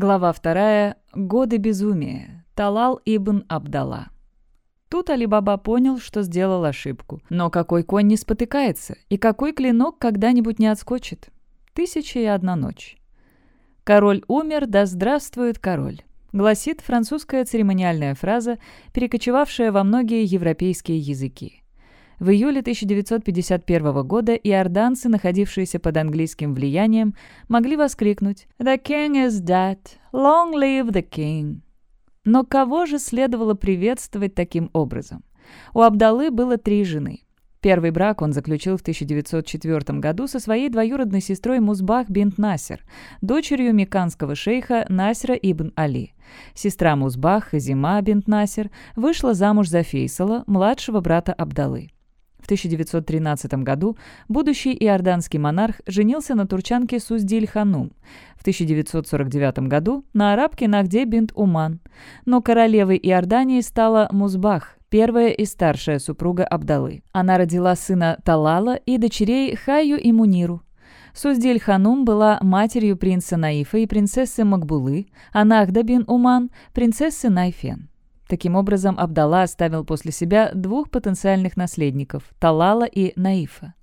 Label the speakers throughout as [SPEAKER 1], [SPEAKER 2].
[SPEAKER 1] Глава вторая. Годы безумия. Талал ибн Абдалла. Тут Алибаба понял, что сделал ошибку. Но какой конь не спотыкается, и какой клинок когда-нибудь не отскочит? Тысяча и одна ночь. «Король умер, да здравствует король», гласит французская церемониальная фраза, перекочевавшая во многие европейские языки. В июле 1951 года иорданцы, находившиеся под английским влиянием, могли воскликнуть «The king is dead! Long live the king!» Но кого же следовало приветствовать таким образом? У Абдалы было три жены. Первый брак он заключил в 1904 году со своей двоюродной сестрой Музбах бинт Насер, дочерью меканского шейха Насера ибн Али. Сестра Музбах, Хазима бинт Насер, вышла замуж за Фейсала, младшего брата Абдалы. В 1913 году будущий иорданский монарх женился на турчанке Суздиль Ханум, в 1949 году на арабке Нахде бинт Уман. Но королевой Иордании стала Музбах, первая и старшая супруга Абдалы. Она родила сына Талала и дочерей Хаю и Муниру. Суздиль Ханум была матерью принца Наифа и принцессы Макбулы, а Нахда бин Уман – принцессы Найфен. Таким образом, Абдалла оставил после себя двух потенциальных наследников – Талала и Наифа.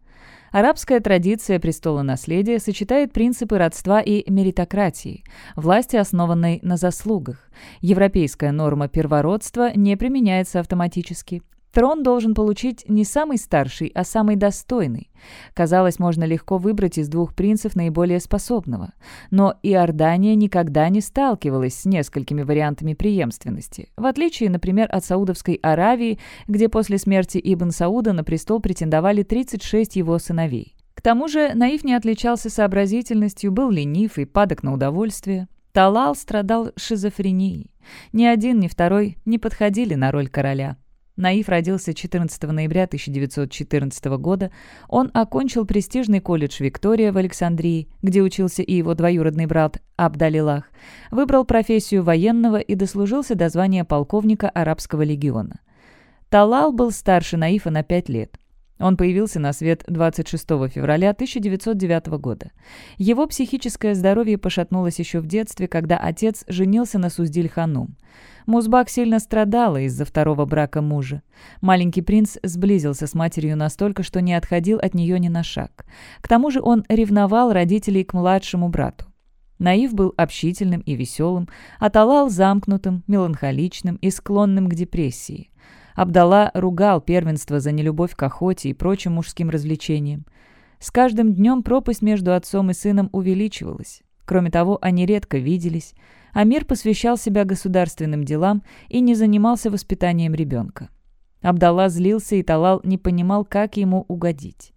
[SPEAKER 1] Арабская традиция престола наследия сочетает принципы родства и меритократии, власти, основанной на заслугах. Европейская норма первородства не применяется автоматически. Трон должен получить не самый старший, а самый достойный. Казалось, можно легко выбрать из двух принцев наиболее способного. Но Иордания никогда не сталкивалась с несколькими вариантами преемственности, в отличие, например, от Саудовской Аравии, где после смерти Ибн Сауда на престол претендовали 36 его сыновей. К тому же Наив не отличался сообразительностью, был ленив и падок на удовольствие. Талал страдал шизофренией. Ни один, ни второй не подходили на роль короля. Наив родился 14 ноября 1914 года. Он окончил престижный колледж «Виктория» в Александрии, где учился и его двоюродный брат Абдалилах. Выбрал профессию военного и дослужился до звания полковника Арабского легиона. Талал был старше Наифа на пять лет. Он появился на свет 26 февраля 1909 года. Его психическое здоровье пошатнулось еще в детстве, когда отец женился на Суздиль-Ханум. Музбак сильно страдала из-за второго брака мужа. Маленький принц сблизился с матерью настолько, что не отходил от нее ни на шаг. К тому же он ревновал родителей к младшему брату. Наив был общительным и веселым, а Талал замкнутым, меланхоличным и склонным к депрессии. Абдалла ругал первенство за нелюбовь к охоте и прочим мужским развлечениям. С каждым днем пропасть между отцом и сыном увеличивалась. Кроме того, они редко виделись. Амир посвящал себя государственным делам и не занимался воспитанием ребенка. Абдалла злился, и Талал не понимал, как ему угодить.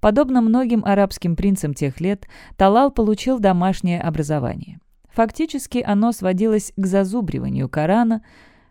[SPEAKER 1] Подобно многим арабским принцам тех лет, Талал получил домашнее образование. Фактически оно сводилось к зазубриванию Корана.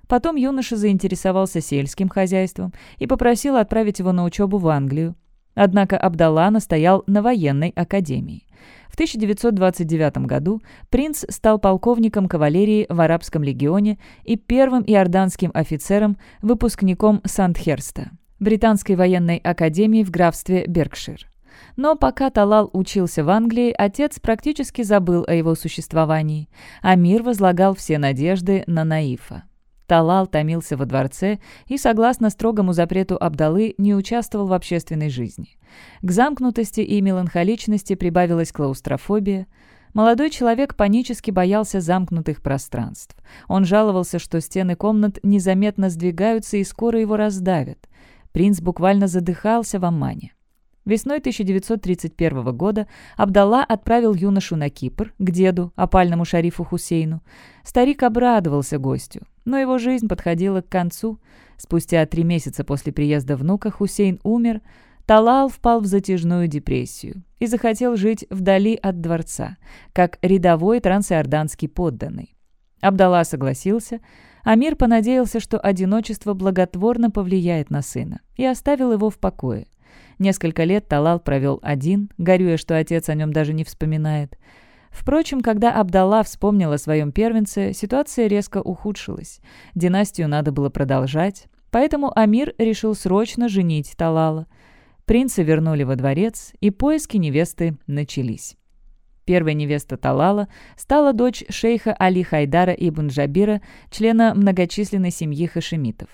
[SPEAKER 1] Потом юноша заинтересовался сельским хозяйством и попросил отправить его на учебу в Англию. Однако Абдалла настоял на военной академии. В 1929 году принц стал полковником кавалерии в Арабском легионе и первым иорданским офицером, выпускником Сандхерста, британской военной академии в графстве Беркшир. Но пока Талал учился в Англии, отец практически забыл о его существовании, а мир возлагал все надежды на Наифа. Талал томился во дворце и, согласно строгому запрету Абдалы, не участвовал в общественной жизни. К замкнутости и меланхоличности прибавилась клаустрофобия. Молодой человек панически боялся замкнутых пространств. Он жаловался, что стены комнат незаметно сдвигаются и скоро его раздавят. Принц буквально задыхался в Аммане. Весной 1931 года Абдалла отправил юношу на Кипр, к деду, опальному шарифу Хусейну. Старик обрадовался гостю, но его жизнь подходила к концу. Спустя три месяца после приезда внука Хусейн умер, Талал впал в затяжную депрессию и захотел жить вдали от дворца, как рядовой трансиорданский подданный. Абдалла согласился, Амир понадеялся, что одиночество благотворно повлияет на сына, и оставил его в покое. Несколько лет Талал провел один, горюя, что отец о нем даже не вспоминает. Впрочем, когда Абдалла вспомнил о своем первенце, ситуация резко ухудшилась. Династию надо было продолжать, поэтому Амир решил срочно женить Талала. Принца вернули во дворец, и поиски невесты начались. Первая невеста Талала стала дочь шейха Али Хайдара ибн Джабира, члена многочисленной семьи хашемитов.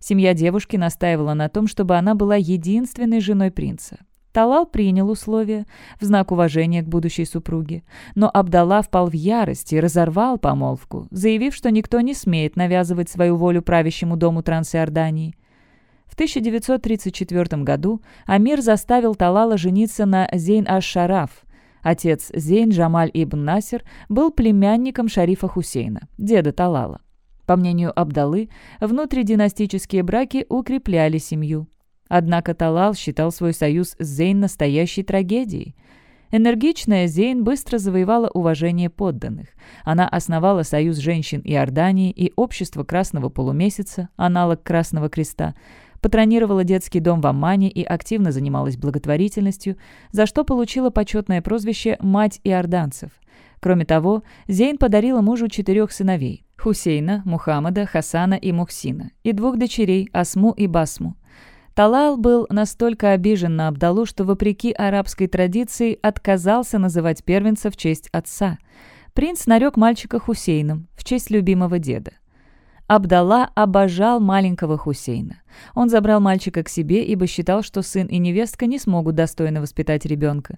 [SPEAKER 1] Семья девушки настаивала на том, чтобы она была единственной женой принца. Талал принял условия в знак уважения к будущей супруге, но Абдалла впал в ярость и разорвал помолвку, заявив, что никто не смеет навязывать свою волю правящему дому Трансиордании. В 1934 году Амир заставил Талала жениться на Зейн аш-Шараф. Отец Зейн Джамаль ибн Насер был племянником шарифа Хусейна, деда Талала. По мнению Абдалы, внутридинастические браки укрепляли семью. Однако Талал считал свой союз с Зейн настоящей трагедией. Энергичная Зейн быстро завоевала уважение подданных. Она основала Союз женщин Иордании и Общество Красного Полумесяца, аналог Красного Креста, патронировала детский дом в Аммане и активно занималась благотворительностью, за что получила почетное прозвище «Мать иорданцев». Кроме того, Зейн подарила мужу четырех сыновей – Хусейна, Мухаммада, Хасана и Мухсина, и двух дочерей – Асму и Басму – Талал был настолько обижен на Абдалу, что, вопреки арабской традиции, отказался называть первенца в честь отца. Принц нарек мальчика Хусейном, в честь любимого деда. Абдалла обожал маленького Хусейна. Он забрал мальчика к себе, ибо считал, что сын и невестка не смогут достойно воспитать ребенка.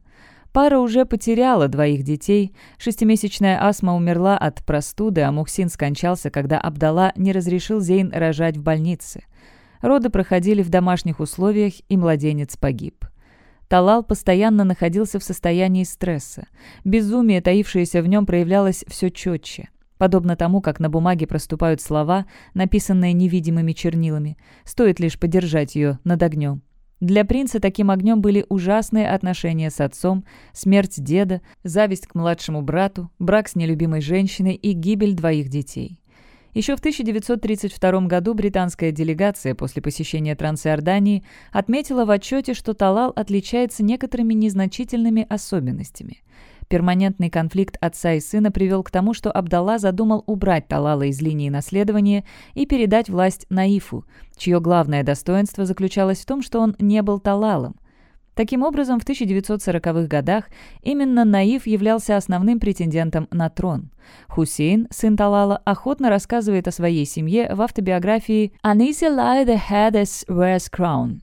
[SPEAKER 1] Пара уже потеряла двоих детей. Шестимесячная Асма умерла от простуды, а Мухсин скончался, когда Абдалла не разрешил Зейн рожать в больнице. Роды проходили в домашних условиях, и младенец погиб. Талал постоянно находился в состоянии стресса. Безумие, таившееся в нем, проявлялось все четче. Подобно тому, как на бумаге проступают слова, написанные невидимыми чернилами, стоит лишь подержать ее над огнем. Для принца таким огнем были ужасные отношения с отцом, смерть деда, зависть к младшему брату, брак с нелюбимой женщиной и гибель двоих детей. Еще в 1932 году британская делегация после посещения Трансиордании отметила в отчете, что Талал отличается некоторыми незначительными особенностями. Перманентный конфликт отца и сына привел к тому, что Абдалла задумал убрать Талала из линии наследования и передать власть Наифу, чье главное достоинство заключалось в том, что он не был Талалом – Таким образом, в 1940-х годах именно Наив являлся основным претендентом на трон. Хусейн, сын Талала, охотно рассказывает о своей семье в автобиографии «Uneasy lie the head as wears crown».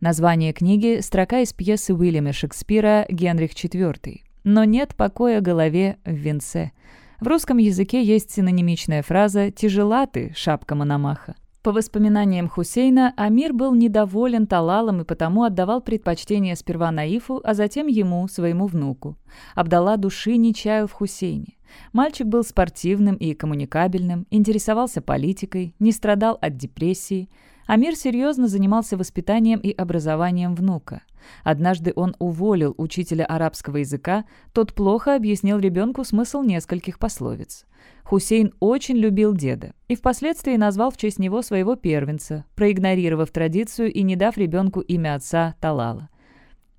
[SPEAKER 1] Название книги – строка из пьесы Уильяма Шекспира «Генрих IV». «Но нет покоя голове в венце». В русском языке есть синонимичная фраза «тяжела ты, шапка Мономаха». По воспоминаниям Хусейна, Амир был недоволен Талалом и потому отдавал предпочтение сперва Наифу, а затем ему, своему внуку. Абдалла души не чаял в Хусейне. Мальчик был спортивным и коммуникабельным, интересовался политикой, не страдал от депрессии. Амир серьезно занимался воспитанием и образованием внука. Однажды он уволил учителя арабского языка, тот плохо объяснил ребенку смысл нескольких пословиц. Хусейн очень любил деда и впоследствии назвал в честь него своего первенца, проигнорировав традицию и не дав ребенку имя отца Талала.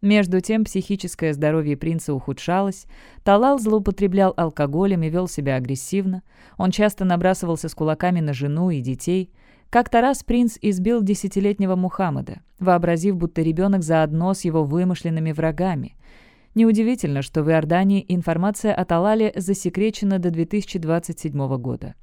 [SPEAKER 1] Между тем психическое здоровье принца ухудшалось, Талал злоупотреблял алкоголем и вел себя агрессивно, он часто набрасывался с кулаками на жену и детей. Как-то раз принц избил десятилетнего Мухаммада, вообразив, будто ребенок заодно с его вымышленными врагами. Неудивительно, что в Иордании информация о Талале засекречена до 2027 года.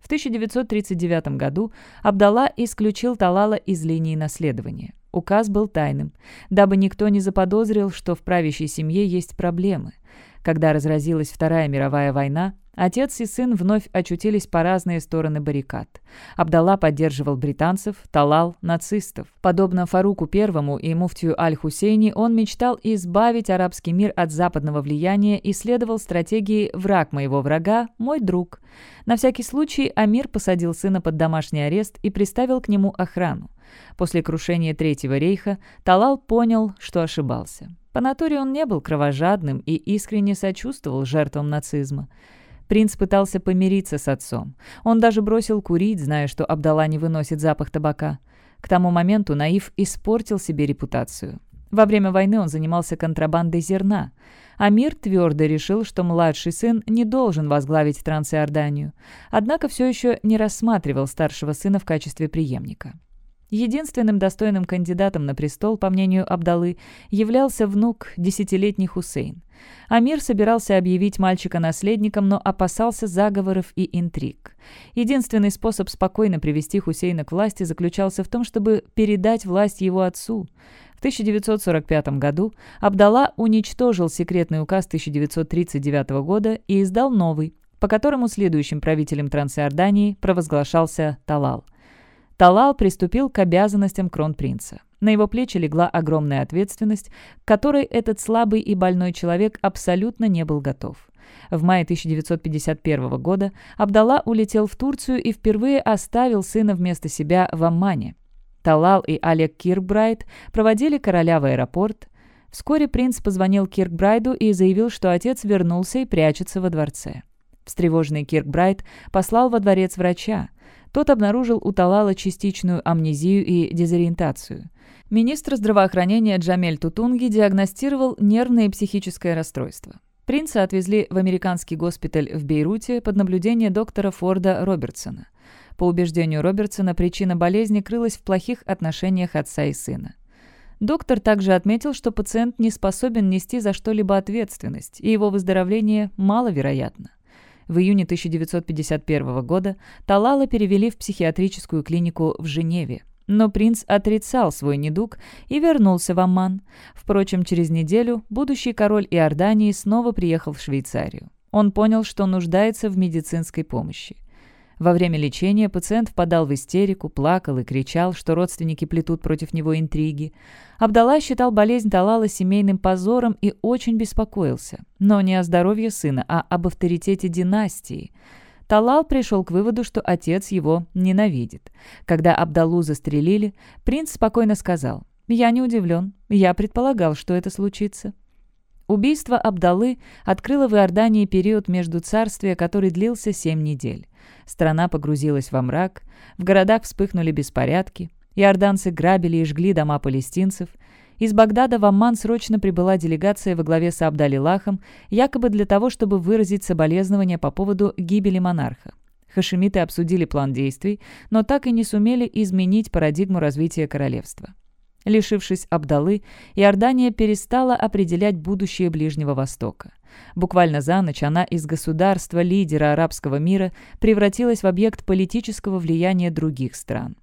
[SPEAKER 1] В 1939 году Абдалла исключил Талала из линии наследования. Указ был тайным, дабы никто не заподозрил, что в правящей семье есть проблемы. Когда разразилась Вторая мировая война, Отец и сын вновь очутились по разные стороны баррикад. Абдалла поддерживал британцев, Талал – нацистов. Подобно Фаруку I и муфтию Аль-Хусейни, он мечтал избавить арабский мир от западного влияния и следовал стратегии «враг моего врага – мой друг». На всякий случай Амир посадил сына под домашний арест и приставил к нему охрану. После крушения Третьего рейха Талал понял, что ошибался. По натуре он не был кровожадным и искренне сочувствовал жертвам нацизма. Принц пытался помириться с отцом. Он даже бросил курить, зная, что Абдалла не выносит запах табака. К тому моменту Наив испортил себе репутацию. Во время войны он занимался контрабандой зерна. Амир твердо решил, что младший сын не должен возглавить Трансиорданию, однако все еще не рассматривал старшего сына в качестве преемника. Единственным достойным кандидатом на престол, по мнению Абдалы, являлся внук, десятилетний Хусейн. Амир собирался объявить мальчика наследником, но опасался заговоров и интриг. Единственный способ спокойно привести Хусейна к власти заключался в том, чтобы передать власть его отцу. В 1945 году Абдалла уничтожил секретный указ 1939 года и издал новый, по которому следующим правителем Трансиордании провозглашался Талал – Талал приступил к обязанностям кронпринца. На его плечи легла огромная ответственность, к которой этот слабый и больной человек абсолютно не был готов. В мае 1951 года Абдалла улетел в Турцию и впервые оставил сына вместо себя в Аммане. Талал и Олег Киркбрайт проводили короля в аэропорт. Вскоре принц позвонил Киркбрайду и заявил, что отец вернулся и прячется во дворце. Встревоженный Киркбрайт послал во дворец врача. Тот обнаружил у Талала частичную амнезию и дезориентацию. Министр здравоохранения Джамель Тутунги диагностировал нервное и психическое расстройство. Принца отвезли в американский госпиталь в Бейруте под наблюдение доктора Форда Робертсона. По убеждению Робертсона, причина болезни крылась в плохих отношениях отца и сына. Доктор также отметил, что пациент не способен нести за что-либо ответственность, и его выздоровление маловероятно. В июне 1951 года Талала перевели в психиатрическую клинику в Женеве. Но принц отрицал свой недуг и вернулся в Амман. Впрочем, через неделю будущий король Иордании снова приехал в Швейцарию. Он понял, что нуждается в медицинской помощи. Во время лечения пациент впадал в истерику, плакал и кричал, что родственники плетут против него интриги. Абдалла считал болезнь Талала семейным позором и очень беспокоился. Но не о здоровье сына, а об авторитете династии. Талал пришел к выводу, что отец его ненавидит. Когда Абдаллу застрелили, принц спокойно сказал, «Я не удивлен. Я предполагал, что это случится». Убийство Абдалы открыло в Иордании период между царствия, который длился семь недель. Страна погрузилась во мрак, в городах вспыхнули беспорядки, иорданцы грабили и жгли дома палестинцев. Из Багдада в Амман срочно прибыла делегация во главе с Абдалилахом, якобы для того, чтобы выразить соболезнования по поводу гибели монарха. Хашемиты обсудили план действий, но так и не сумели изменить парадигму развития королевства. Лишившись Абдалы, Иордания перестала определять будущее Ближнего Востока. Буквально за ночь она из государства-лидера арабского мира превратилась в объект политического влияния других стран.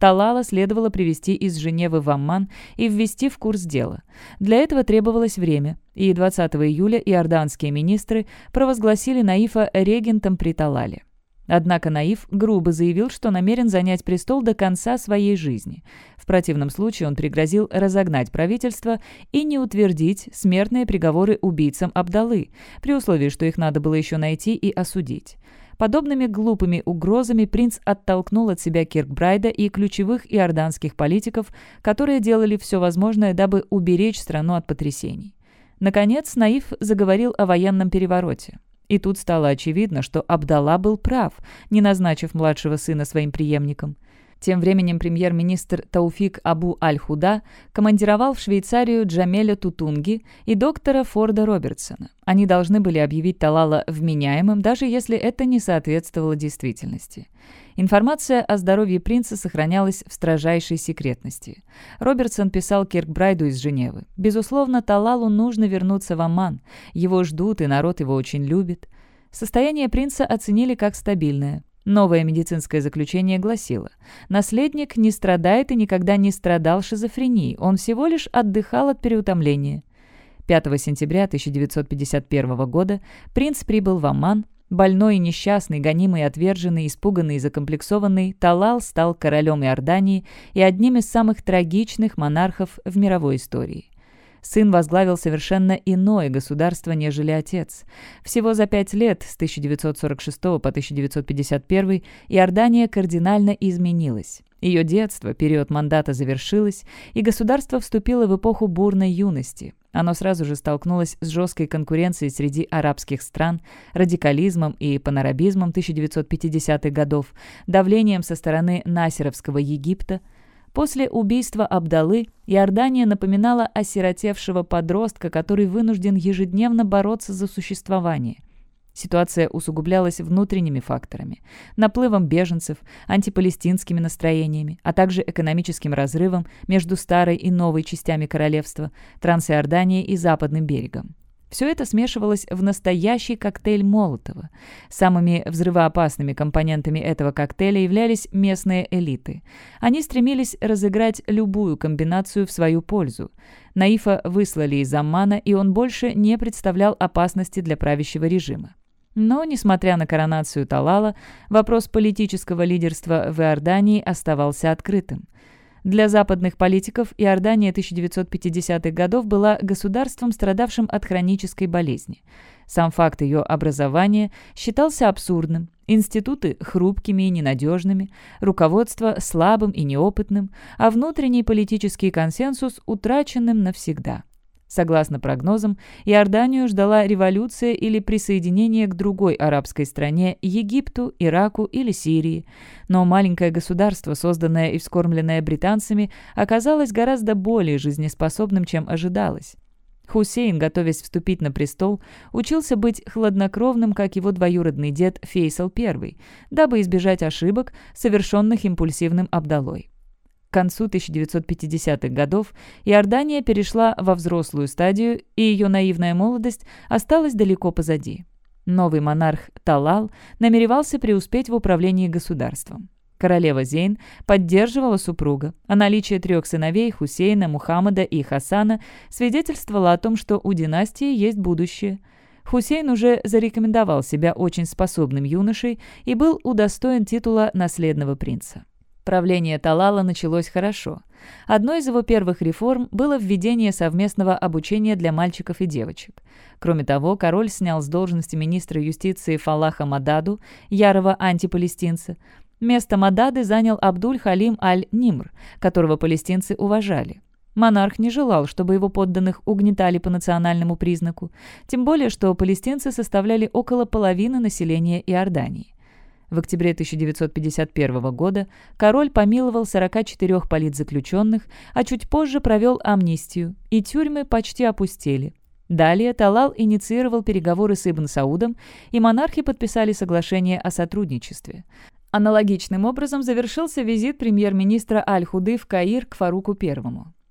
[SPEAKER 1] Талала следовало привести из Женевы в Амман и ввести в курс дела. Для этого требовалось время, и 20 июля иорданские министры провозгласили Наифа регентом при Талале. Однако Наив грубо заявил, что намерен занять престол до конца своей жизни. В противном случае он пригрозил разогнать правительство и не утвердить смертные приговоры убийцам Абдалы, при условии, что их надо было еще найти и осудить. Подобными глупыми угрозами принц оттолкнул от себя Киркбрайда и ключевых иорданских политиков, которые делали все возможное, дабы уберечь страну от потрясений. Наконец, Наив заговорил о военном перевороте. И тут стало очевидно, что Абдалла был прав, не назначив младшего сына своим преемником. Тем временем премьер-министр Тауфик Абу Аль-Худа командировал в Швейцарию Джамеля Тутунги и доктора Форда Робертсона. Они должны были объявить Талала вменяемым, даже если это не соответствовало действительности. Информация о здоровье принца сохранялась в строжайшей секретности. Робертсон писал Киркбрайду из Женевы. «Безусловно, Талалу нужно вернуться в Амман. Его ждут, и народ его очень любит». Состояние принца оценили как стабильное. Новое медицинское заключение гласило, наследник не страдает и никогда не страдал шизофренией, он всего лишь отдыхал от переутомления. 5 сентября 1951 года принц прибыл в Амман, Больной и несчастный, гонимый, отверженный, испуганный и закомплексованный, Талал стал королем Иордании и одним из самых трагичных монархов в мировой истории. Сын возглавил совершенно иное государство, нежели отец. Всего за пять лет, с 1946 по 1951, Иордания кардинально изменилась. Ее детство, период мандата завершилось, и государство вступило в эпоху бурной юности. Оно сразу же столкнулось с жесткой конкуренцией среди арабских стран, радикализмом и панарабизмом 1950-х годов, давлением со стороны Насеровского Египта – После убийства Абдалы Иордания напоминала осиротевшего подростка, который вынужден ежедневно бороться за существование. Ситуация усугублялась внутренними факторами – наплывом беженцев, антипалестинскими настроениями, а также экономическим разрывом между старой и новой частями королевства, Трансиорданией и Западным берегом. Все это смешивалось в настоящий коктейль Молотова. Самыми взрывоопасными компонентами этого коктейля являлись местные элиты. Они стремились разыграть любую комбинацию в свою пользу. Наифа выслали из Аммана, и он больше не представлял опасности для правящего режима. Но, несмотря на коронацию Талала, вопрос политического лидерства в Иордании оставался открытым. Для западных политиков Иордания 1950-х годов была государством, страдавшим от хронической болезни. Сам факт ее образования считался абсурдным, институты – хрупкими и ненадежными, руководство – слабым и неопытным, а внутренний политический консенсус – утраченным навсегда. Согласно прогнозам, Иорданию ждала революция или присоединение к другой арабской стране – Египту, Ираку или Сирии. Но маленькое государство, созданное и вскормленное британцами, оказалось гораздо более жизнеспособным, чем ожидалось. Хусейн, готовясь вступить на престол, учился быть хладнокровным, как его двоюродный дед Фейсал I, дабы избежать ошибок, совершенных импульсивным Абдалой. К концу 1950-х годов Иордания перешла во взрослую стадию, и ее наивная молодость осталась далеко позади. Новый монарх Талал намеревался преуспеть в управлении государством. Королева Зейн поддерживала супруга, а наличие трех сыновей Хусейна, Мухаммада и Хасана свидетельствовало о том, что у династии есть будущее. Хусейн уже зарекомендовал себя очень способным юношей и был удостоен титула наследного принца. Правление Талала началось хорошо. Одной из его первых реформ было введение совместного обучения для мальчиков и девочек. Кроме того, король снял с должности министра юстиции Фалаха Мададу, ярого антипалестинца. Место Мадады занял Абдуль-Халим Аль-Нимр, которого палестинцы уважали. Монарх не желал, чтобы его подданных угнетали по национальному признаку, тем более что палестинцы составляли около половины населения Иордании. В октябре 1951 года король помиловал 44 политзаключенных, а чуть позже провел амнистию, и тюрьмы почти опустели. Далее Талал инициировал переговоры с Ибн Саудом, и монархи подписали соглашение о сотрудничестве. Аналогичным образом завершился визит премьер-министра Аль-Худы в Каир к Фаруку I.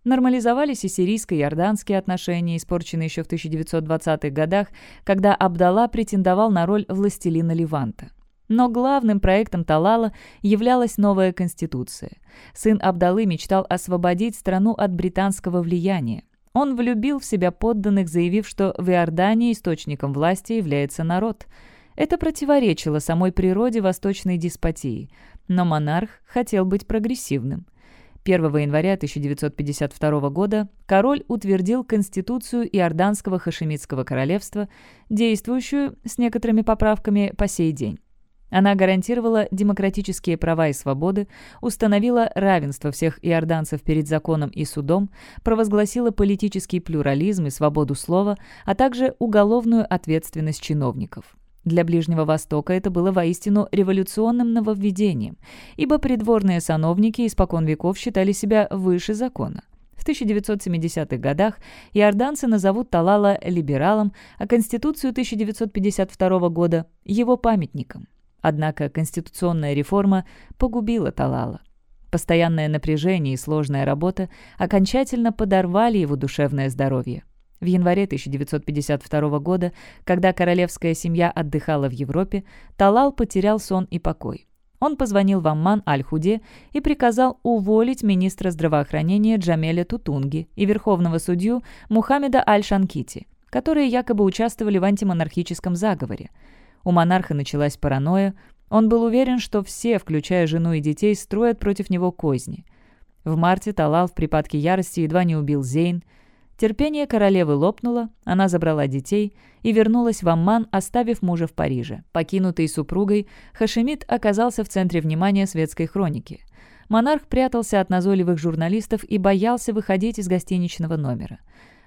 [SPEAKER 1] Нормализовались и сирийско-иорданские отношения, испорченные еще в 1920-х годах, когда Абдалла претендовал на роль властелина Ливанта. Но главным проектом Талала являлась новая конституция. Сын Абдалы мечтал освободить страну от британского влияния. Он влюбил в себя подданных, заявив, что в Иордании источником власти является народ. Это противоречило самой природе восточной деспотии, но монарх хотел быть прогрессивным. 1 января 1952 года король утвердил Конституцию Иорданского хашемитского королевства, действующую с некоторыми поправками по сей день. Она гарантировала демократические права и свободы, установила равенство всех иорданцев перед законом и судом, провозгласила политический плюрализм и свободу слова, а также уголовную ответственность чиновников. Для Ближнего Востока это было воистину революционным нововведением, ибо придворные сановники испокон веков считали себя выше закона. В 1970-х годах иорданцы назовут Талала либералом, а Конституцию 1952 года – его памятником. Однако конституционная реформа погубила Талала. Постоянное напряжение и сложная работа окончательно подорвали его душевное здоровье. В январе 1952 года, когда королевская семья отдыхала в Европе, Талал потерял сон и покой. Он позвонил в Амман Аль-Худе и приказал уволить министра здравоохранения Джамеля Тутунги и верховного судью Мухаммеда Аль-Шанкити, которые якобы участвовали в антимонархическом заговоре. У монарха началась паранойя. Он был уверен, что все, включая жену и детей, строят против него козни. В марте Талал в припадке ярости едва не убил Зейн. Терпение королевы лопнуло, она забрала детей и вернулась в Амман, оставив мужа в Париже. Покинутый супругой, Хашемит оказался в центре внимания светской хроники. Монарх прятался от назойливых журналистов и боялся выходить из гостиничного номера.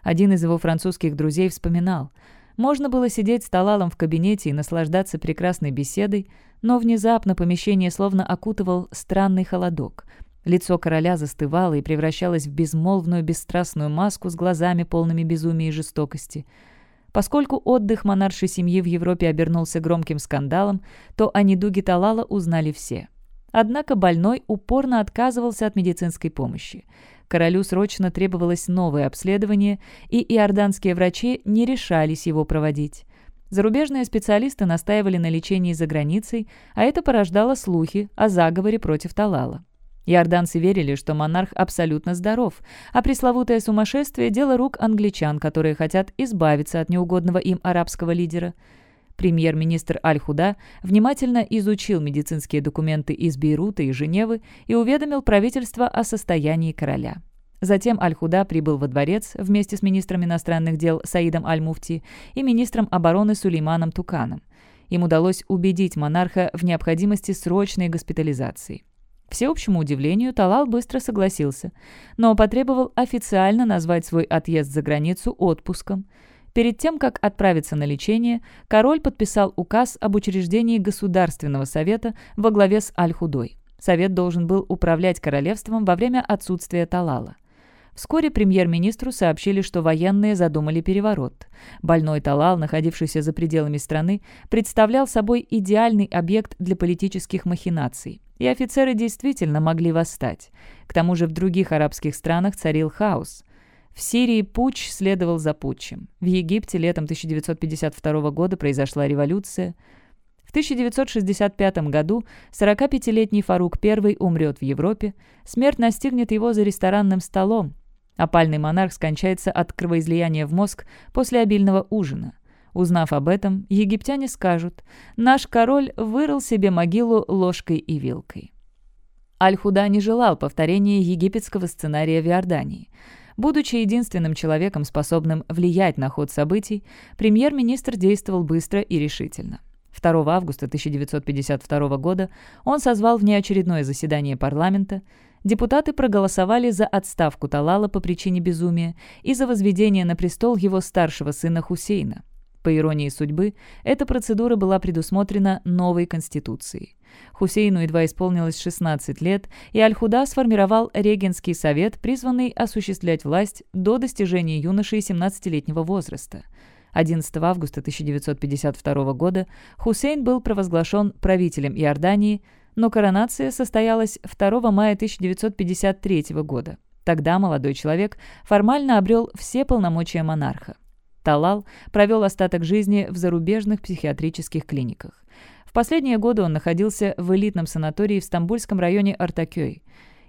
[SPEAKER 1] Один из его французских друзей вспоминал – можно было сидеть с Талалом в кабинете и наслаждаться прекрасной беседой, но внезапно помещение словно окутывал странный холодок. Лицо короля застывало и превращалось в безмолвную бесстрастную маску с глазами полными безумия и жестокости. Поскольку отдых монаршей семьи в Европе обернулся громким скандалом, то о недуге Талала узнали все. Однако больной упорно отказывался от медицинской помощи. Королю срочно требовалось новое обследование, и иорданские врачи не решались его проводить. Зарубежные специалисты настаивали на лечении за границей, а это порождало слухи о заговоре против Талала. Иорданцы верили, что монарх абсолютно здоров, а пресловутое сумасшествие – дело рук англичан, которые хотят избавиться от неугодного им арабского лидера. Премьер-министр Аль-Худа внимательно изучил медицинские документы из Бейрута и Женевы и уведомил правительство о состоянии короля. Затем Аль-Худа прибыл во дворец вместе с министром иностранных дел Саидом Аль-Муфти и министром обороны Сулейманом Туканом. Им удалось убедить монарха в необходимости срочной госпитализации. всеобщему удивлению, Талал быстро согласился, но потребовал официально назвать свой отъезд за границу отпуском. Перед тем, как отправиться на лечение, король подписал указ об учреждении Государственного совета во главе с Аль-Худой. Совет должен был управлять королевством во время отсутствия Талала. Вскоре премьер-министру сообщили, что военные задумали переворот. Больной Талал, находившийся за пределами страны, представлял собой идеальный объект для политических махинаций. И офицеры действительно могли восстать. К тому же в других арабских странах царил хаос. В Сирии путч следовал за путчем. В Египте летом 1952 года произошла революция. В 1965 году 45-летний Фарук I умрет в Европе. Смерть настигнет его за ресторанным столом. Опальный монарх скончается от кровоизлияния в мозг после обильного ужина. Узнав об этом, египтяне скажут «Наш король вырыл себе могилу ложкой и вилкой». Аль-Худа не желал повторения египетского сценария в Иордании. Будучи единственным человеком, способным влиять на ход событий, премьер-министр действовал быстро и решительно. 2 августа 1952 года он созвал внеочередное заседание парламента. Депутаты проголосовали за отставку Талала по причине безумия и за возведение на престол его старшего сына Хусейна. По иронии судьбы, эта процедура была предусмотрена новой конституцией. Хусейну едва исполнилось 16 лет, и Аль-Худа сформировал регенский совет, призванный осуществлять власть до достижения юношей 17-летнего возраста. 11 августа 1952 года Хусейн был провозглашен правителем Иордании, но коронация состоялась 2 мая 1953 года. Тогда молодой человек формально обрел все полномочия монарха. Талал провел остаток жизни в зарубежных психиатрических клиниках. В последние годы он находился в элитном санатории в стамбульском районе Артакёй.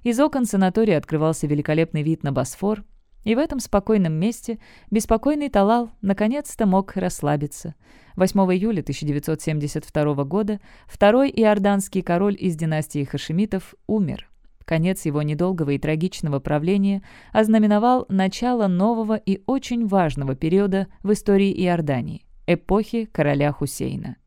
[SPEAKER 1] Из окон санатория открывался великолепный вид на Босфор, и в этом спокойном месте беспокойный Талал наконец-то мог расслабиться. 8 июля 1972 года второй иорданский король из династии Хашемитов умер. Конец его недолгого и трагичного правления ознаменовал начало нового и очень важного периода в истории Иордании – эпохи короля Хусейна.